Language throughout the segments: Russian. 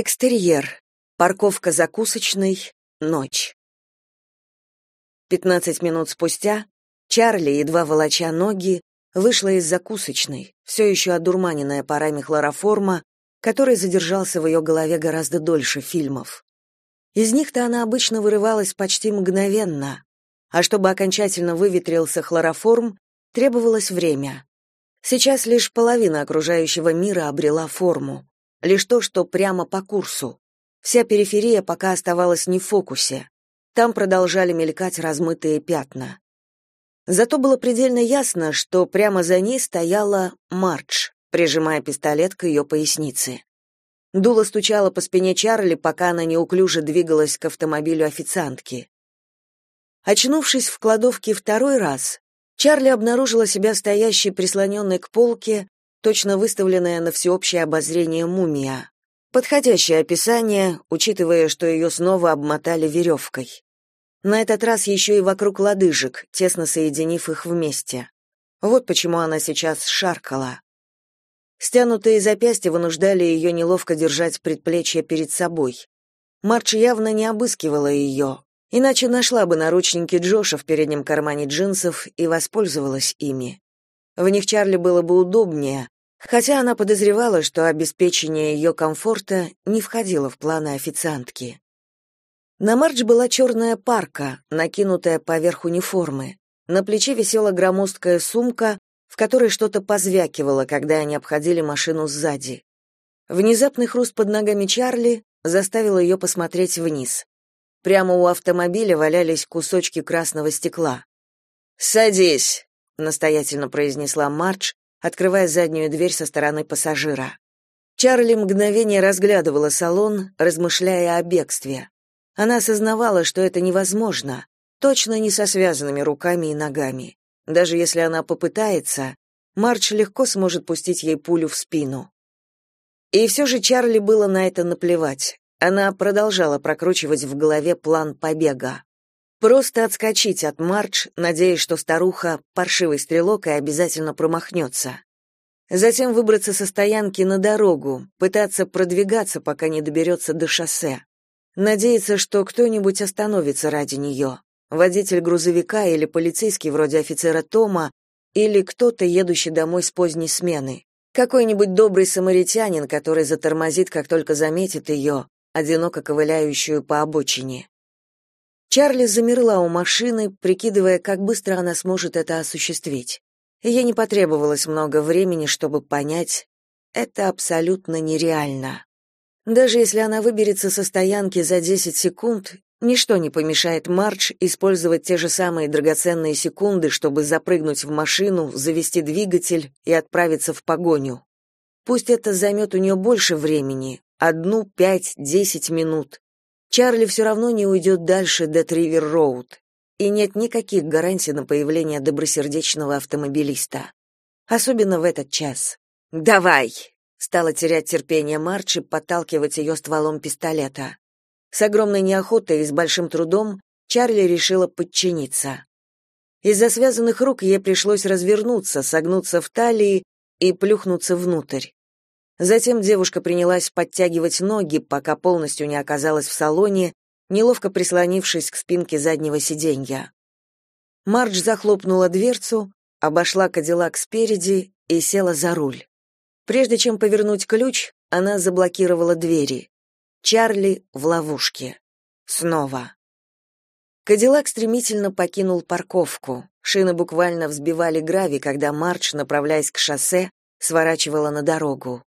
Экстерьер. Парковка закусочной. Ночь. Пятнадцать минут спустя Чарли, едва волоча ноги, вышла из закусочной, все еще одурманенная парами хлороформа, который задержался в ее голове гораздо дольше фильмов. Из них-то она обычно вырывалась почти мгновенно, а чтобы окончательно выветрился хлороформ, требовалось время. Сейчас лишь половина окружающего мира обрела форму, лишь то, что прямо по курсу. Вся периферия пока оставалась не в фокусе. Там продолжали мелькать размытые пятна. Зато было предельно ясно, что прямо за ней стояла Мардж, прижимая пистолет к ее пояснице. Дуло стучало по спине Чарли, пока она неуклюже двигалась к автомобилю официантки. Очнувшись в кладовке второй раз, Чарли обнаружила себя стоящей прислоненной к полке, точно выставленная на всеобщее обозрение мумия. Подходящее описание, учитывая, что ее снова обмотали веревкой. На этот раз еще и вокруг лодыжек, тесно соединив их вместе. Вот почему она сейчас шаркала. Стянутые запястья вынуждали ее неловко держать предплечье перед собой. Марч явно не обыскивала ее, иначе нашла бы наручники Джоша в переднем кармане джинсов и воспользовалась ими. В них Чарли было бы удобнее, хотя она подозревала, что обеспечение ее комфорта не входило в планы официантки. На Мардж была черная парка, накинутая поверх униформы. На плече висела громоздкая сумка, в которой что-то позвякивало, когда они обходили машину сзади. Внезапный хруст под ногами Чарли заставил ее посмотреть вниз. Прямо у автомобиля валялись кусочки красного стекла. «Садись», — настоятельно произнесла Мардж, открывая заднюю дверь со стороны пассажира. Чарли мгновение разглядывала салон, размышляя о бегстве. Она осознавала, что это невозможно, точно не со связанными руками и ногами. Даже если она попытается, Марч легко сможет пустить ей пулю в спину. И все же Чарли было на это наплевать. Она продолжала прокручивать в голове план побега. Просто отскочить от Марч, надеясь, что старуха — паршивый стрелок и обязательно промахнется. Затем выбраться со стоянки на дорогу, пытаться продвигаться, пока не доберется до шоссе. Надеяться, что кто-нибудь остановится ради нее. Водитель грузовика или полицейский вроде офицера Тома, или кто-то, едущий домой с поздней смены. Какой-нибудь добрый самаритянин, который затормозит, как только заметит ее, одиноко ковыляющую по обочине. Чарли замерла у машины, прикидывая, как быстро она сможет это осуществить. Ей не потребовалось много времени, чтобы понять, это абсолютно нереально. Даже если она выберется со стоянки за 10 секунд, ничто не помешает Марч использовать те же самые драгоценные секунды, чтобы запрыгнуть в машину, завести двигатель и отправиться в погоню. Пусть это займет у нее больше времени, одну, пять, десять минут. Чарли все равно не уйдет дальше до Тривер-Роуд, и нет никаких гарантий на появление добросердечного автомобилиста. Особенно в этот час. «Давай!» Стала терять терпение Марч и подталкивать ее стволом пистолета. С огромной неохотой и с большим трудом Чарли решила подчиниться. Из-за связанных рук ей пришлось развернуться, согнуться в талии и плюхнуться внутрь. Затем девушка принялась подтягивать ноги, пока полностью не оказалась в салоне, неловко прислонившись к спинке заднего сиденья. Мардж захлопнула дверцу, обошла Кадиллак спереди и села за руль. Прежде чем повернуть ключ, она заблокировала двери. Чарли в ловушке. Снова. Кадиллак стремительно покинул парковку. Шины буквально взбивали гравий, когда Марч, направляясь к шоссе, сворачивала на дорогу.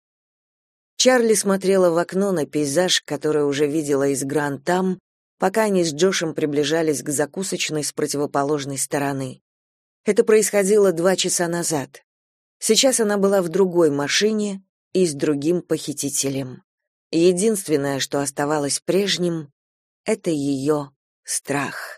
Чарли смотрела в окно на пейзаж, который уже видела из Гран-Там, пока они с Джошем приближались к закусочной с противоположной стороны. Это происходило два часа назад. Сейчас она была в другой машине и с другим похитителем. Единственное, что оставалось прежним, это ее страх.